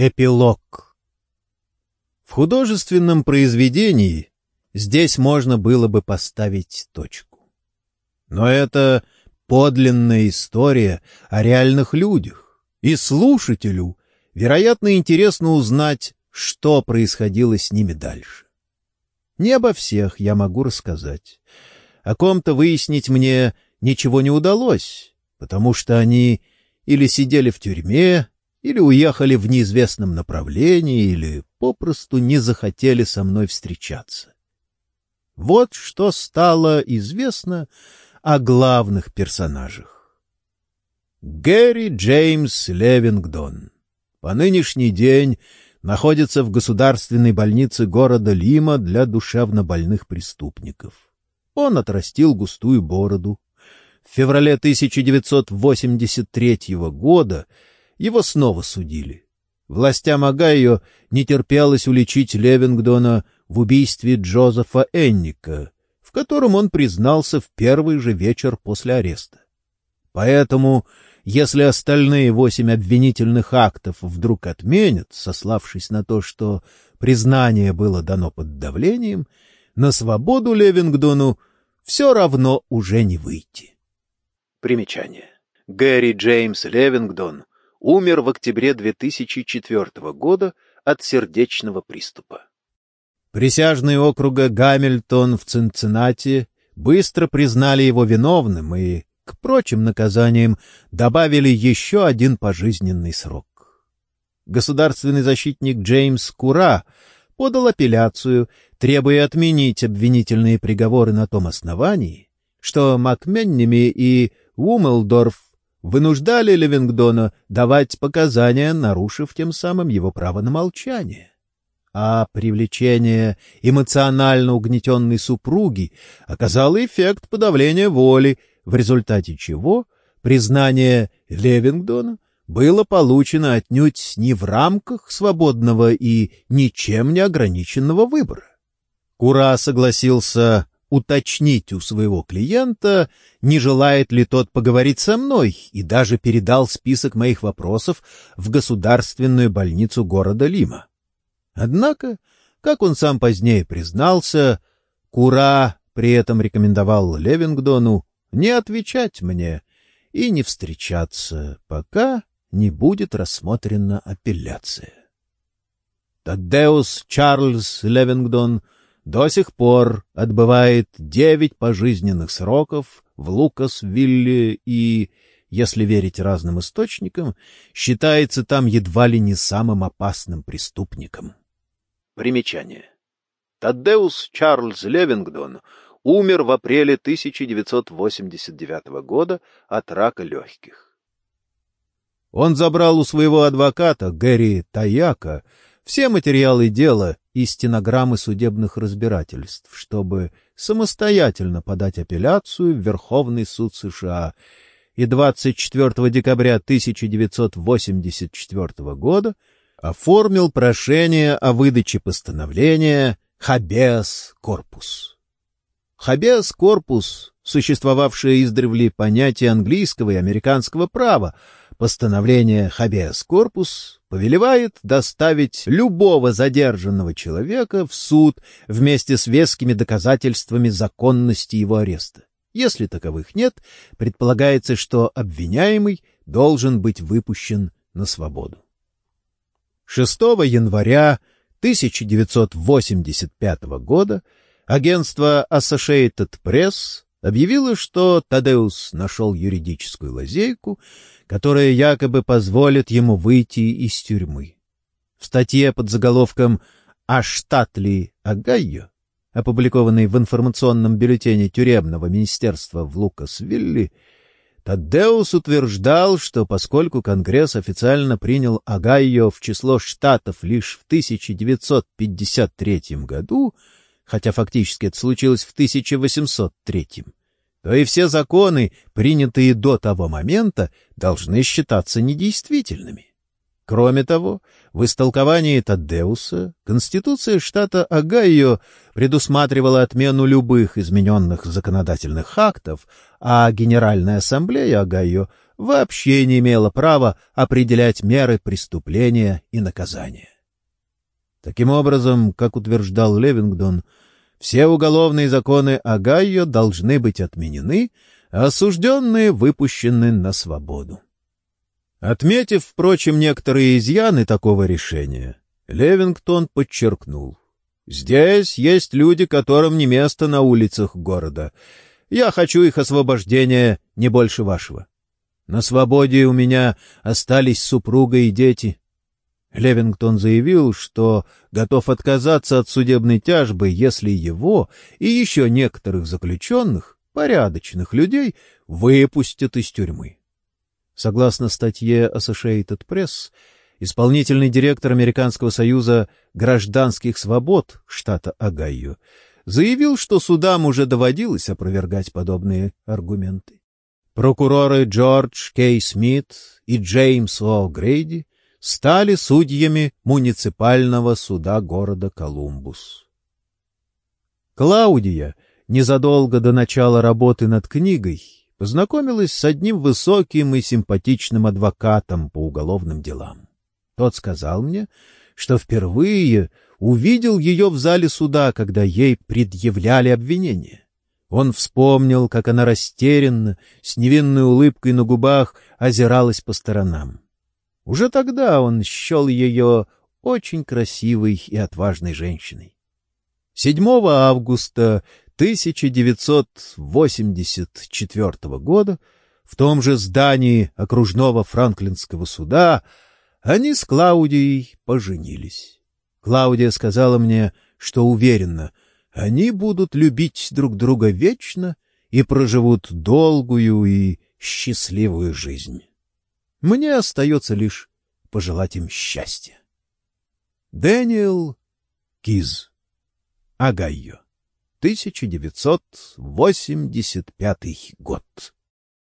Эпилог В художественном произведении здесь можно было бы поставить точку. Но это подлинная история о реальных людях, и слушателю, вероятно, интересно узнать, что происходило с ними дальше. Не обо всех я могу рассказать. О ком-то выяснить мне ничего не удалось, потому что они или сидели в тюрьме, или уехали в неизвестном направлении, или попросту не захотели со мной встречаться. Вот что стало известно о главных персонажах. Гэри Джеймс Левингдон по нынешний день находится в государственной больнице города Лима для душевнобольных преступников. Он отрастил густую бороду. В феврале 1983 года его снова судили. Властям Огайо не терпелось уличить Левингдона в убийстве Джозефа Энника, в котором он признался в первый же вечер после ареста. Поэтому, если остальные восемь обвинительных актов вдруг отменят, сославшись на то, что признание было дано под давлением, на свободу Левингдону все равно уже не выйти. Примечание. Гэри Джеймс Левингдон умер в октябре 2004 года от сердечного приступа. Присяжные округа Гамильтон в Цинциннати быстро признали его виновным и, к прочим наказаниям, добавили еще один пожизненный срок. Государственный защитник Джеймс Кура подал апелляцию, требуя отменить обвинительные приговоры на том основании, что Макменними и Умелдорф вынуждали Левингдона давать показания, нарушив тем самым его право на молчание. А привлечение эмоционально угнетенной супруги оказало эффект подавления воли, в результате чего признание Левингдона было получено отнюдь не в рамках свободного и ничем не ограниченного выбора. Кура согласился уточнить у своего клиента, не желает ли тот поговорить со мной, и даже передал список моих вопросов в государственную больницу города Лима. Однако, как он сам позднее признался, Кура при этом рекомендовал Левингдону не отвечать мне и не встречаться, пока не будет рассмотрена апелляция. Таддеус Чарльз Левингдон — до сих пор отбывает девять пожизненных сроков в Лукасвилле и, если верить разным источникам, считается там едва ли не самым опасным преступником. Примечание. Таддеус Чарльз Левингдон умер в апреле 1989 года от рака легких. Он забрал у своего адвоката Гэри Таяка все материалы дела и стенограммы судебных разбирательств, чтобы самостоятельно подать апелляцию в Верховный суд США, и 24 декабря 1984 года оформил прошение о выдаче постановления «Хабеас корпус». «Хабеас корпус» — существовавшее издревле понятие английского и американского права, постановление «Хабеас корпус» повелевает доставить любого задержанного человека в суд вместе с вескими доказательствами законности его ареста. Если таковых нет, предполагается, что обвиняемый должен быть выпущен на свободу. 6 января 1985 года агентство Associated Press объявило, что Таддеус нашел юридическую лазейку, которая якобы позволит ему выйти из тюрьмы. В статье под заголовком «А штат ли Огайо?», опубликованной в информационном бюллетене тюремного министерства в Лукасвилле, Таддеус утверждал, что поскольку Конгресс официально принял Огайо в число штатов лишь в 1953 году, хотя фактически это случилось в 1803, то и все законы, принятые до того момента, должны считаться недействительными. Кроме того, в истолковании Таддеуса Конституция штата Огайо предусматривала отмену любых измененных законодательных актов, а Генеральная ассамблея Огайо вообще не имела права определять меры преступления и наказания. Таким образом, как утверждал Левингтон, все уголовные законы Огайо должны быть отменены, а осужденные выпущены на свободу. Отметив, впрочем, некоторые изъяны такого решения, Левингтон подчеркнул. «Здесь есть люди, которым не место на улицах города. Я хочу их освобождения не больше вашего. На свободе у меня остались супруга и дети. Левингтон заявил, что готов отказаться от судебной тяжбы, если его и еще некоторых заключенных, порядочных людей, выпустят из тюрьмы. Согласно статье Associated Press, исполнительный директор Американского союза гражданских свобод штата Огайо заявил, что судам уже доводилось опровергать подобные аргументы. Прокуроры Джордж Кей Смит и Джеймс О. Грейди стали судьями муниципального суда города Колумбус. Клаудия незадолго до начала работы над книгой познакомилась с одним высоким и симпатичным адвокатом по уголовным делам. Тот сказал мне, что впервые увидел ее в зале суда, когда ей предъявляли обвинение. Он вспомнил, как она растерянно, с невинной улыбкой на губах, озиралась по сторонам. Уже тогда он счел ее очень красивой и отважной женщиной. 7 августа 1984 года в том же здании окружного франклинского суда они с Клаудией поженились. Клаудия сказала мне, что уверена, они будут любить друг друга вечно и проживут долгую и счастливую жизнь. Мне остается лишь пожелать им счастья. Дэниел Киз. Огайо. 1985 год.